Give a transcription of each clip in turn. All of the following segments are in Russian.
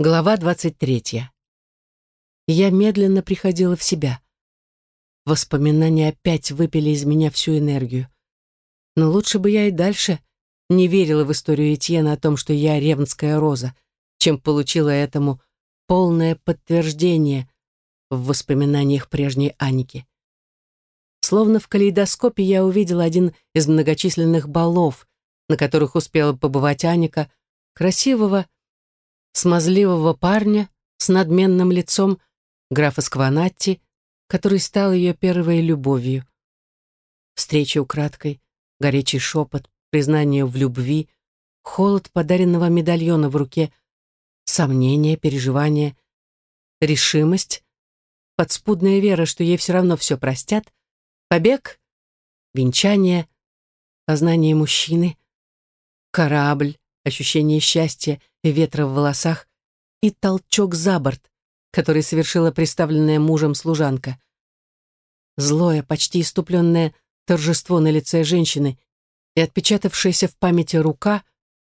Глава 23. Я медленно приходила в себя. Воспоминания опять выпили из меня всю энергию. Но лучше бы я и дальше не верила в историю Этьена о том, что я ревнская роза, чем получила этому полное подтверждение в воспоминаниях прежней Аники. Словно в калейдоскопе я увидела один из многочисленных балов, на которых успела побывать Аника, красивого, смазливого парня с надменным лицом, графа Скванатти, который стал ее первой любовью. Встреча украдкой, горячий шепот, признание в любви, холод подаренного медальона в руке, сомнения, переживания, решимость, подспудная вера, что ей все равно все простят, побег, венчание, познание мужчины, корабль, ощущение счастья и ветра в волосах и толчок за борт, который совершила представленная мужем служанка. Злое, почти иступленное торжество на лице женщины и отпечатавшаяся в памяти рука,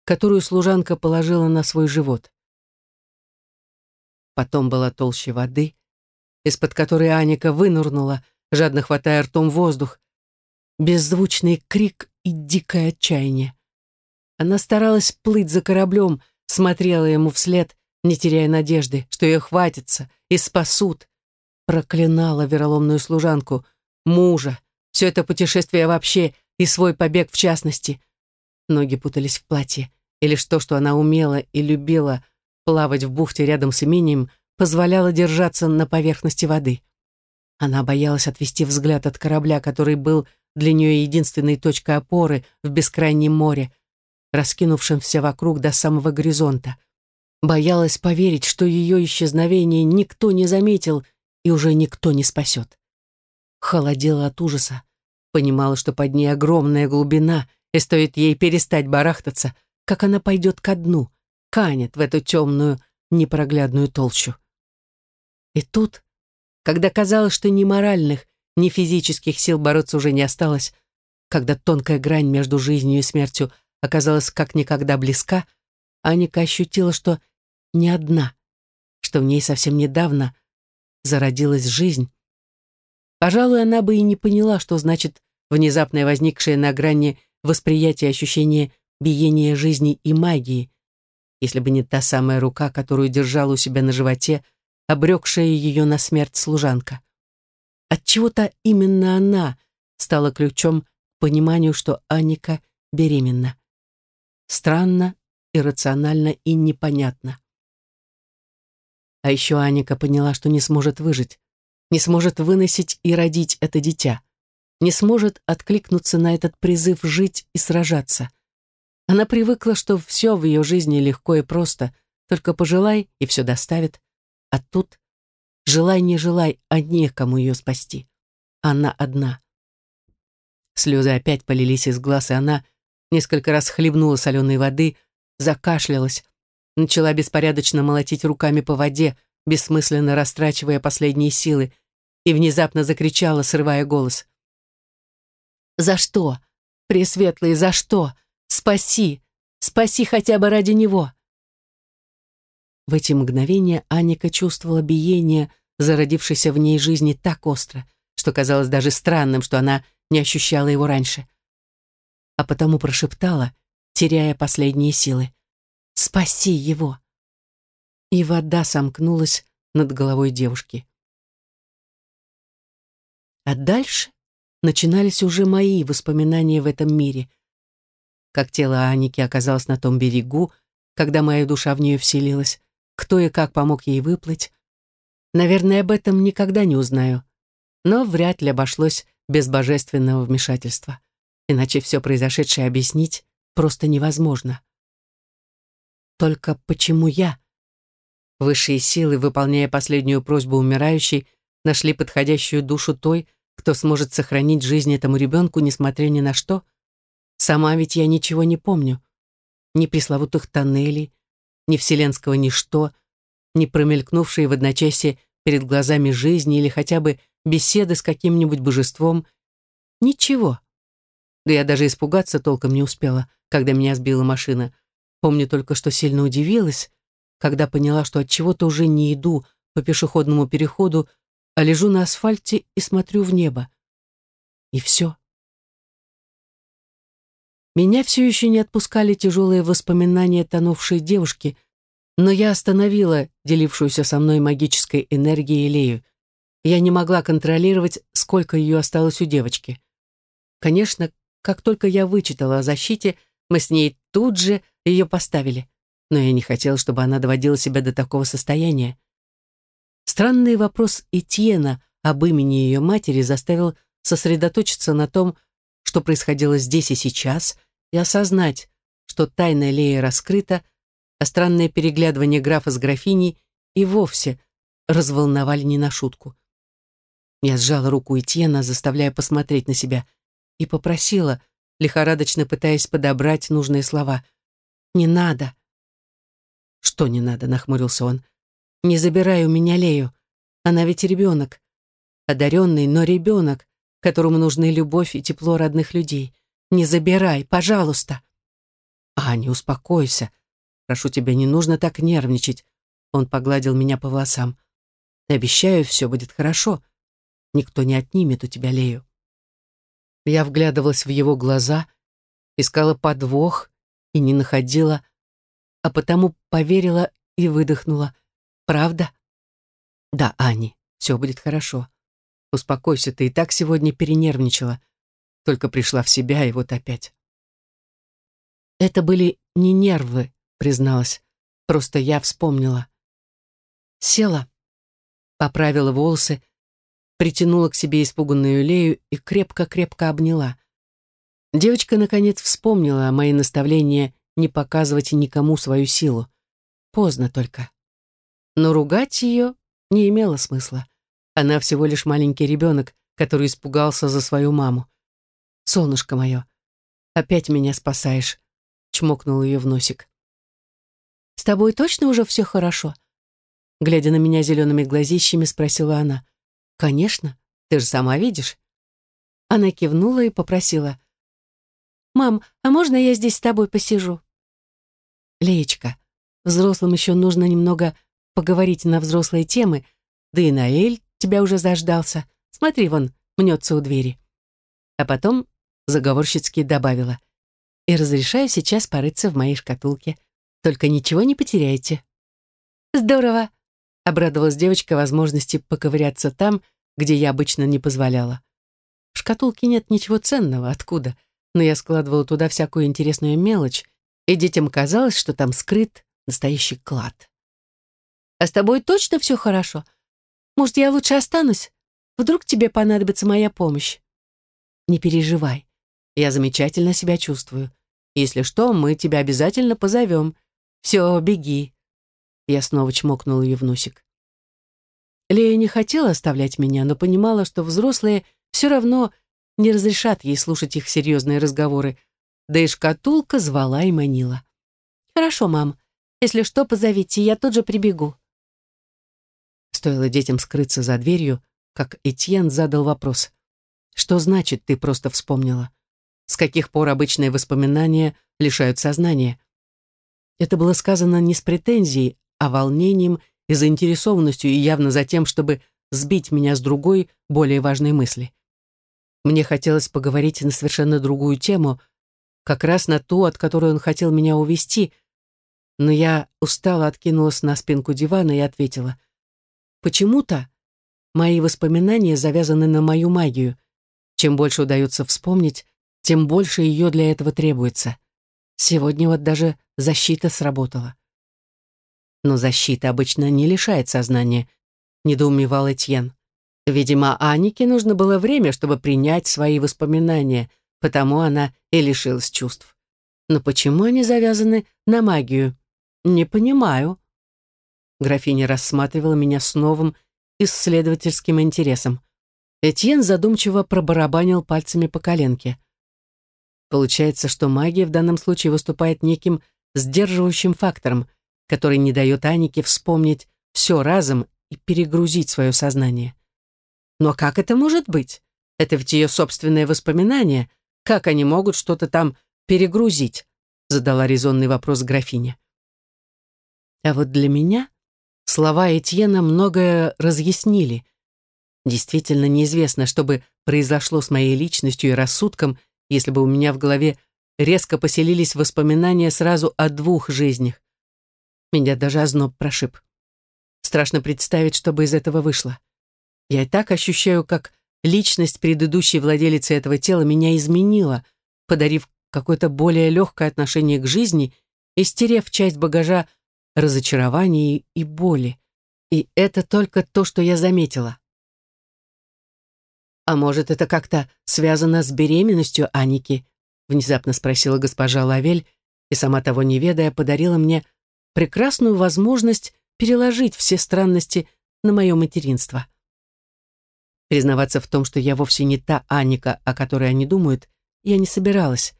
которую служанка положила на свой живот. Потом была толще воды, из-под которой Аника вынурнула, жадно хватая ртом воздух, беззвучный крик и дикое отчаяние. Она старалась плыть за кораблем, смотрела ему вслед, не теряя надежды, что ее хватится и спасут. Проклинала вероломную служанку, мужа, все это путешествие вообще и свой побег в частности. Ноги путались в платье, и лишь то, что она умела и любила плавать в бухте рядом с имением, позволяло держаться на поверхности воды. Она боялась отвести взгляд от корабля, который был для нее единственной точкой опоры в бескрайнем море, раскинувшимся вокруг до самого горизонта. Боялась поверить, что ее исчезновение никто не заметил и уже никто не спасет. Холодела от ужаса, понимала, что под ней огромная глубина, и стоит ей перестать барахтаться, как она пойдет ко дну, канет в эту темную, непроглядную толщу. И тут, когда казалось, что ни моральных, ни физических сил бороться уже не осталось, когда тонкая грань между жизнью и смертью – оказалась как никогда близка, Аника ощутила, что не одна, что в ней совсем недавно зародилась жизнь. Пожалуй, она бы и не поняла, что значит внезапное возникшее на грани восприятия ощущение биения жизни и магии, если бы не та самая рука, которую держала у себя на животе, обрекшая ее на смерть служанка. Отчего-то именно она стала ключом к пониманию, что Аника беременна. Странно, иррационально и непонятно. А еще Аника поняла, что не сможет выжить, не сможет выносить и родить это дитя, не сможет откликнуться на этот призыв жить и сражаться. Она привыкла, что все в ее жизни легко и просто, только пожелай, и все доставит. А тут желай, не желай, а некому ее спасти. Она одна. Слезы опять полились из глаз, и она несколько раз хлебнула соленой воды, закашлялась, начала беспорядочно молотить руками по воде, бессмысленно растрачивая последние силы, и внезапно закричала, срывая голос. «За что? Пресветлый, за что? Спаси! Спаси хотя бы ради него!» В эти мгновения Аника чувствовала биение зародившейся в ней жизни так остро, что казалось даже странным, что она не ощущала его раньше а потому прошептала, теряя последние силы. «Спаси его!» И вода сомкнулась над головой девушки. А дальше начинались уже мои воспоминания в этом мире. Как тело Аники оказалось на том берегу, когда моя душа в нее вселилась, кто и как помог ей выплыть. Наверное, об этом никогда не узнаю, но вряд ли обошлось без божественного вмешательства иначе все произошедшее объяснить просто невозможно. Только почему я? Высшие силы, выполняя последнюю просьбу умирающей, нашли подходящую душу той, кто сможет сохранить жизнь этому ребенку, несмотря ни на что. Сама ведь я ничего не помню. Ни пресловутых тоннелей, ни вселенского ничто, ни промелькнувшей в одночасье перед глазами жизни или хотя бы беседы с каким-нибудь божеством. Ничего. Да я даже испугаться толком не успела, когда меня сбила машина. Помню только, что сильно удивилась, когда поняла, что от чего-то уже не иду по пешеходному переходу, а лежу на асфальте и смотрю в небо. И все. Меня все еще не отпускали тяжелые воспоминания тонувшей девушки, но я остановила делившуюся со мной магической энергией Лею. Я не могла контролировать, сколько ее осталось у девочки. Конечно, как только я вычитала о защите, мы с ней тут же ее поставили, но я не хотела, чтобы она доводила себя до такого состояния. Странный вопрос Этьена об имени ее матери заставил сосредоточиться на том, что происходило здесь и сейчас, и осознать, что тайна Леи раскрыта, а странное переглядывание графа с графиней и вовсе разволновали не на шутку. Я сжала руку Этьена, заставляя посмотреть на себя, и попросила, лихорадочно пытаясь подобрать нужные слова. «Не надо». «Что не надо?» — нахмурился он. «Не забирай у меня Лею. Она ведь ребенок. Одаренный, но ребенок, которому нужны любовь и тепло родных людей. Не забирай, пожалуйста». «Аня, успокойся. Прошу тебя, не нужно так нервничать». Он погладил меня по волосам. «Обещаю, все будет хорошо. Никто не отнимет у тебя Лею». Я вглядывалась в его глаза, искала подвох и не находила, а потому поверила и выдохнула. «Правда?» «Да, Ани, все будет хорошо. Успокойся, ты и так сегодня перенервничала. Только пришла в себя, и вот опять». «Это были не нервы», — призналась. «Просто я вспомнила». Села, поправила волосы, притянула к себе испуганную Лею и крепко-крепко обняла. Девочка, наконец, вспомнила о мои наставления не показывать никому свою силу. Поздно только. Но ругать ее не имело смысла. Она всего лишь маленький ребенок, который испугался за свою маму. «Солнышко мое, опять меня спасаешь», — чмокнул ее в носик. «С тобой точно уже все хорошо?» Глядя на меня зелеными глазищами, спросила она. «Конечно, ты же сама видишь». Она кивнула и попросила. «Мам, а можно я здесь с тобой посижу?» «Леечка, взрослым еще нужно немного поговорить на взрослые темы, да и Наэль тебя уже заждался. Смотри, вон, мнется у двери». А потом заговорщицки добавила. «И разрешаю сейчас порыться в моей шкатулке. Только ничего не потеряйте». «Здорово!» Обрадовалась девочка возможности поковыряться там, где я обычно не позволяла. В шкатулке нет ничего ценного, откуда? Но я складывала туда всякую интересную мелочь, и детям казалось, что там скрыт настоящий клад. «А с тобой точно все хорошо? Может, я лучше останусь? Вдруг тебе понадобится моя помощь?» «Не переживай. Я замечательно себя чувствую. Если что, мы тебя обязательно позовем. Все, беги. Я снова чмокнул ее в носик. Лея не хотела оставлять меня, но понимала, что взрослые все равно не разрешат ей слушать их серьезные разговоры, да и шкатулка звала и манила. «Хорошо, мам. Если что, позовите, я тут же прибегу». Стоило детям скрыться за дверью, как Этьен задал вопрос. «Что значит, ты просто вспомнила? С каких пор обычные воспоминания лишают сознания?» Это было сказано не с претензией, а волнением и заинтересованностью и явно за тем, чтобы сбить меня с другой, более важной мысли. Мне хотелось поговорить на совершенно другую тему, как раз на ту, от которой он хотел меня увести, но я устало откинулась на спинку дивана и ответила. Почему-то мои воспоминания завязаны на мою магию. Чем больше удается вспомнить, тем больше ее для этого требуется. Сегодня вот даже защита сработала. Но защита обычно не лишает сознания, недоумевал Этьен. Видимо, Анике нужно было время, чтобы принять свои воспоминания, потому она и лишилась чувств. Но почему они завязаны на магию? Не понимаю. Графиня рассматривала меня с новым исследовательским интересом. Этьен задумчиво пробарабанил пальцами по коленке. Получается, что магия в данном случае выступает неким сдерживающим фактором, который не дает Анике вспомнить все разом и перегрузить свое сознание. Но как это может быть? Это ведь ее собственные воспоминания. Как они могут что-то там перегрузить? Задала резонный вопрос графиня. А вот для меня слова Этьена многое разъяснили. Действительно неизвестно, что бы произошло с моей личностью и рассудком, если бы у меня в голове резко поселились воспоминания сразу о двух жизнях. Меня даже озноб прошиб. Страшно представить, что бы из этого вышло. Я и так ощущаю, как личность предыдущей владелицы этого тела меня изменила, подарив какое-то более легкое отношение к жизни и стерев часть багажа разочарований и боли. И это только то, что я заметила. «А может, это как-то связано с беременностью Аники?» внезапно спросила госпожа Лавель, и сама того не ведая, подарила мне прекрасную возможность переложить все странности на мое материнство. Признаваться в том, что я вовсе не та Аника, о которой они думают, я не собиралась.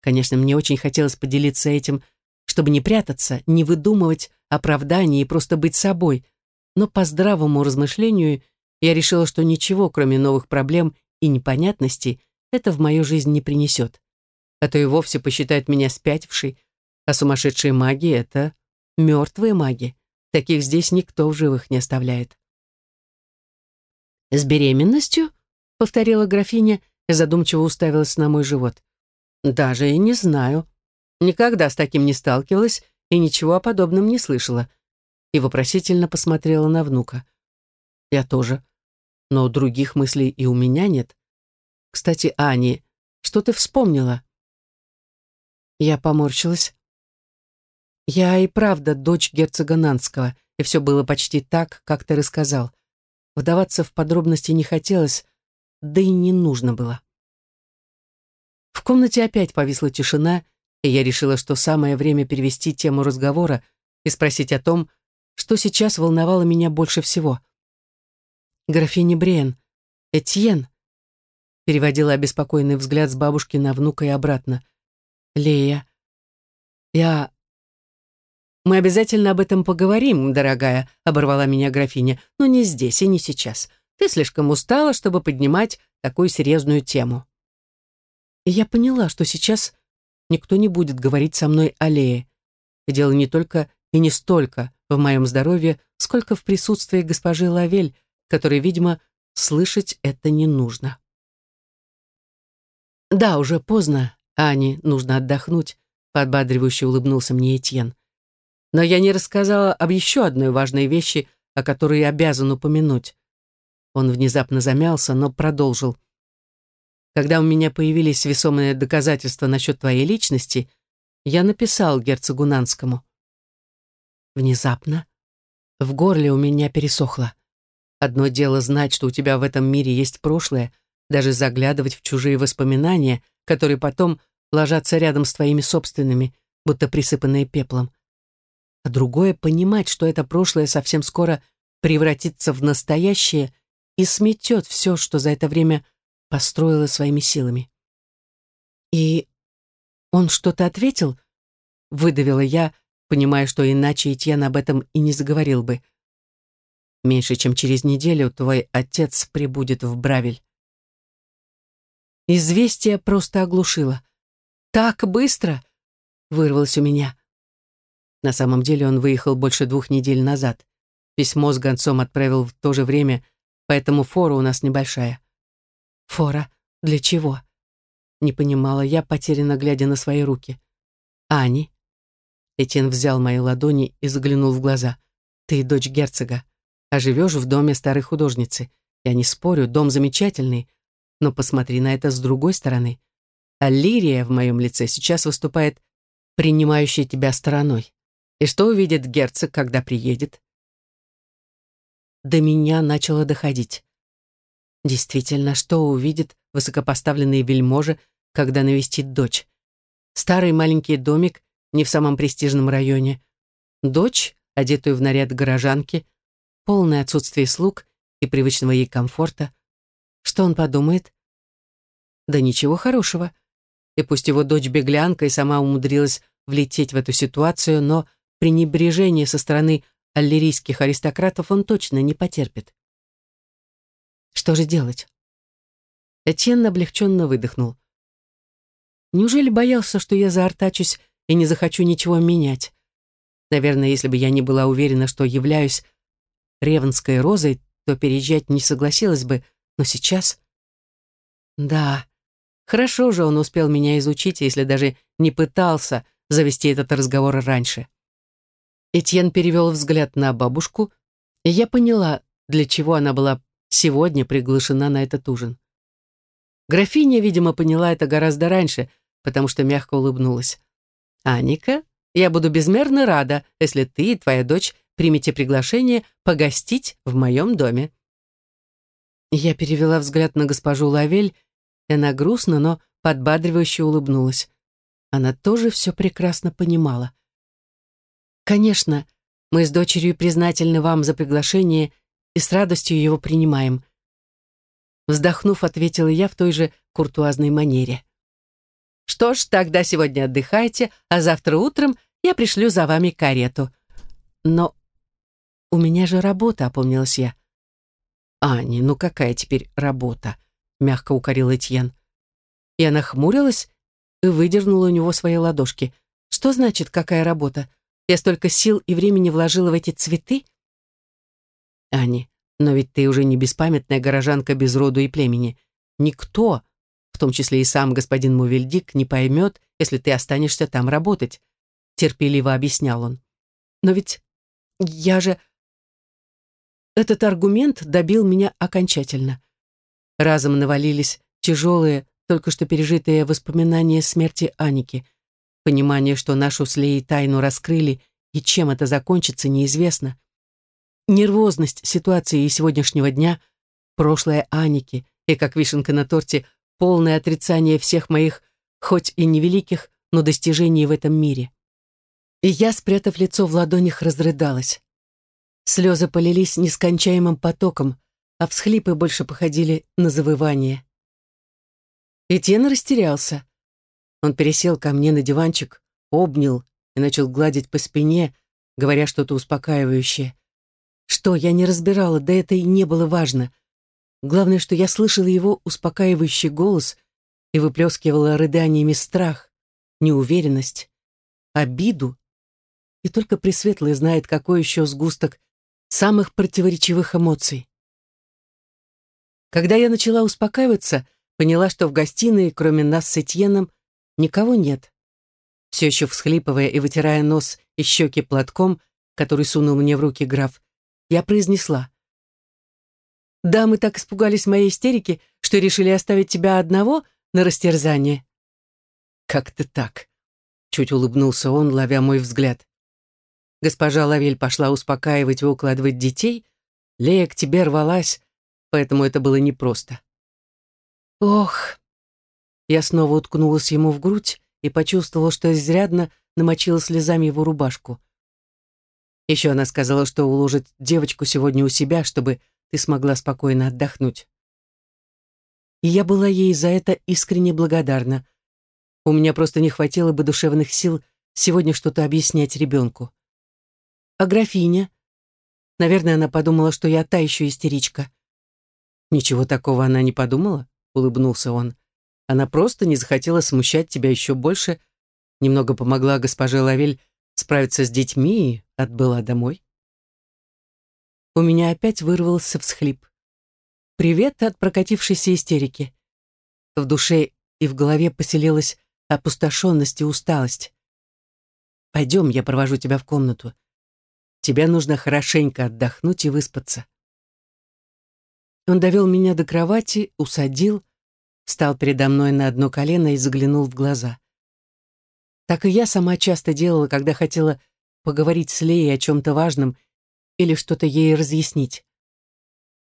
Конечно, мне очень хотелось поделиться этим, чтобы не прятаться, не выдумывать оправданий и просто быть собой, но по здравому размышлению я решила, что ничего, кроме новых проблем и непонятностей, это в мою жизнь не принесет. А то и вовсе посчитает меня спятившей, а сумасшедшие маги — это мертвые маги. Таких здесь никто в живых не оставляет. «С беременностью?» — повторила графиня и задумчиво уставилась на мой живот. «Даже и не знаю. Никогда с таким не сталкивалась и ничего о подобном не слышала». И вопросительно посмотрела на внука. «Я тоже. Но других мыслей и у меня нет. Кстати, Ани, что ты вспомнила?» Я поморщилась. Я и правда дочь герцога Нанского, и все было почти так, как ты рассказал. Вдаваться в подробности не хотелось, да и не нужно было. В комнате опять повисла тишина, и я решила, что самое время перевести тему разговора и спросить о том, что сейчас волновало меня больше всего. «Графиня Бриен, Этьен», переводила обеспокоенный взгляд с бабушки на внука и обратно. «Лея, я «Мы обязательно об этом поговорим, дорогая», — оборвала меня графиня, «но не здесь и не сейчас. Ты слишком устала, чтобы поднимать такую серьезную тему». И я поняла, что сейчас никто не будет говорить со мной о Лее. Дело не только и не столько в моем здоровье, сколько в присутствии госпожи Лавель, которой, видимо, слышать это не нужно. «Да, уже поздно, Ане нужно отдохнуть», — подбадривающе улыбнулся мне Этьен. Но я не рассказала об еще одной важной вещи, о которой я обязан упомянуть. Он внезапно замялся, но продолжил. Когда у меня появились весомые доказательства насчет твоей личности, я написал герцогу Нанскому. Внезапно в горле у меня пересохло. Одно дело знать, что у тебя в этом мире есть прошлое, даже заглядывать в чужие воспоминания, которые потом ложатся рядом с твоими собственными, будто присыпанные пеплом а другое — понимать, что это прошлое совсем скоро превратится в настоящее и сметет все, что за это время построила своими силами. И он что-то ответил? Выдавила я, понимая, что иначе Этьен об этом и не заговорил бы. Меньше чем через неделю твой отец прибудет в Бравель. Известие просто оглушило. «Так быстро!» — вырвалось у меня. На самом деле он выехал больше двух недель назад. Письмо с гонцом отправил в то же время, поэтому фора у нас небольшая. Фора? Для чего? Не понимала я, потерянно глядя на свои руки. Ани? Этьен взял мои ладони и заглянул в глаза. Ты дочь герцога, а живешь в доме старой художницы. Я не спорю, дом замечательный, но посмотри на это с другой стороны. А Лирия в моем лице сейчас выступает принимающей тебя стороной. И что увидит герцог, когда приедет? До меня начало доходить. Действительно, что увидит высокопоставленный вельможа, когда навестит дочь? Старый маленький домик не в самом престижном районе. Дочь, одетую в наряд горожанки, полное отсутствие слуг и привычного ей комфорта. Что он подумает? Да ничего хорошего. И пусть его дочь беглянка и сама умудрилась влететь в эту ситуацию, но пренебрежения со стороны аллерийских аристократов он точно не потерпит. Что же делать? Этьен облегченно выдохнул. Неужели боялся, что я заортачусь и не захочу ничего менять? Наверное, если бы я не была уверена, что являюсь ревенской розой, то переезжать не согласилась бы, но сейчас... Да, хорошо же он успел меня изучить, если даже не пытался завести этот разговор раньше. Этьен перевел взгляд на бабушку, и я поняла, для чего она была сегодня приглашена на этот ужин. Графиня, видимо, поняла это гораздо раньше, потому что мягко улыбнулась. «Аника, я буду безмерно рада, если ты и твоя дочь примете приглашение погостить в моем доме». Я перевела взгляд на госпожу Лавель, и она грустно, но подбадривающе улыбнулась. Она тоже все прекрасно понимала. «Конечно, мы с дочерью признательны вам за приглашение и с радостью его принимаем», Вздохнув, ответила я в той же куртуазной манере. «Что ж, тогда сегодня отдыхайте, а завтра утром я пришлю за вами карету. Но у меня же работа», — опомнилась я. «Ани, ну какая теперь работа?» — мягко укорил Этьен. Я нахмурилась и выдернула у него свои ладошки. «Что значит, какая работа? Я столько сил и времени вложила в эти цветы?» «Ани, но ведь ты уже не беспамятная горожанка без роду и племени. Никто, в том числе и сам господин Мувельдик, не поймет, если ты останешься там работать», — терпеливо объяснял он. «Но ведь я же...» Этот аргумент добил меня окончательно. Разом навалились тяжелые, только что пережитые воспоминания смерти Аники. Понимание, что нашу с Леей тайну раскрыли, и чем это закончится, неизвестно нервозность ситуации сегодняшнего дня, прошлое Аники и, как вишенка на торте, полное отрицание всех моих, хоть и невеликих, но достижений в этом мире. И я, спрятав лицо в ладонях, разрыдалась. Слезы полились нескончаемым потоком, а всхлипы больше походили на завывание. Этьен растерялся. Он пересел ко мне на диванчик, обнял и начал гладить по спине, говоря что-то успокаивающее. Что, я не разбирала, да это и не было важно. Главное, что я слышала его успокаивающий голос и выплескивала рыданиями страх, неуверенность, обиду. И только Пресветлый знает, какой еще сгусток самых противоречивых эмоций. Когда я начала успокаиваться, поняла, что в гостиной, кроме нас с Этьеном, никого нет. Все еще всхлипывая и вытирая нос и щеки платком, который сунул мне в руки граф, я произнесла. «Да, мы так испугались моей истерики, что решили оставить тебя одного на растерзание». «Как ты так?» — чуть улыбнулся он, ловя мой взгляд. Госпожа Лавель пошла успокаивать и укладывать детей. Лея к тебе рвалась, поэтому это было непросто. Ох! Я снова уткнулась ему в грудь и почувствовала, что изрядно намочила слезами его рубашку. Еще она сказала, что уложит девочку сегодня у себя, чтобы ты смогла спокойно отдохнуть. И я была ей за это искренне благодарна. У меня просто не хватило бы душевных сил сегодня что-то объяснять ребенку. А графиня? Наверное, она подумала, что я та еще истеричка. Ничего такого она не подумала, улыбнулся он. Она просто не захотела смущать тебя еще больше, немного помогла госпоже Лавель справиться с детьми и отбыла домой. У меня опять вырвался всхлип. Привет от прокатившейся истерики. В душе и в голове поселилась опустошенность и усталость. Пойдем, я провожу тебя в комнату. Тебе нужно хорошенько отдохнуть и выспаться. Он довел меня до кровати, усадил, встал передо мной на одно колено и заглянул в глаза. Так и я сама часто делала, когда хотела поговорить с Леей о чем-то важном или что-то ей разъяснить.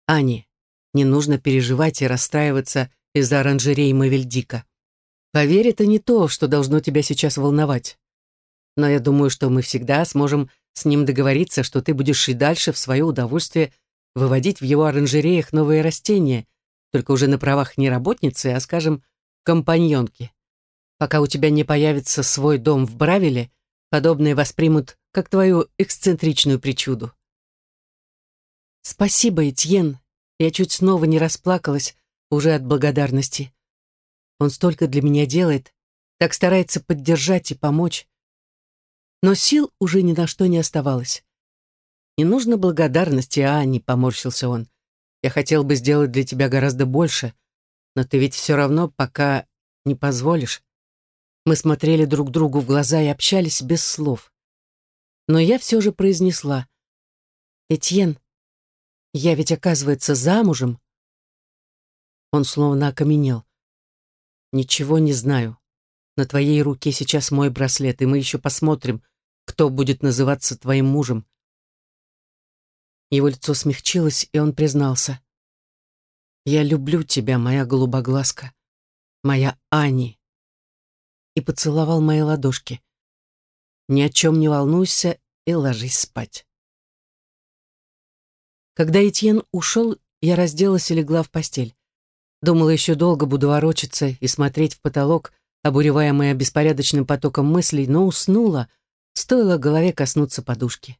Ани, не нужно переживать и расстраиваться из-за оранжерей Мавельдика. Поверь, это не то, что должно тебя сейчас волновать. Но я думаю, что мы всегда сможем с ним договориться, что ты будешь и дальше в свое удовольствие выводить в его оранжереях новые растения, только уже на правах не работницы, а, скажем, компаньонки. Пока у тебя не появится свой дом в Бравиле, подобные воспримут как твою эксцентричную причуду. Спасибо, Этьен. Я чуть снова не расплакалась уже от благодарности. Он столько для меня делает, так старается поддержать и помочь. но сил уже ни на что не оставалось. «Не нужно благодарности, Ани», — поморщился он. «Я хотел бы сделать для тебя гораздо больше, но ты ведь все равно пока не позволишь». Мы смотрели друг другу в глаза и общались без слов. Но я все же произнесла. «Этьен, я ведь, оказывается, замужем». Он словно окаменел. «Ничего не знаю. На твоей руке сейчас мой браслет, и мы еще посмотрим, кто будет называться твоим мужем». Его лицо смягчилось, и он признался. «Я люблю тебя, моя голубоглазка, моя Ани» и поцеловал мои ладошки. «Ни о чем не волнуйся и ложись спать». Когда Этьен ушел, я разделась и легла в постель. Думала, еще долго буду ворочаться и смотреть в потолок, обуреваемая беспорядочным потоком мыслей, но уснула, стоило голове коснуться подушки.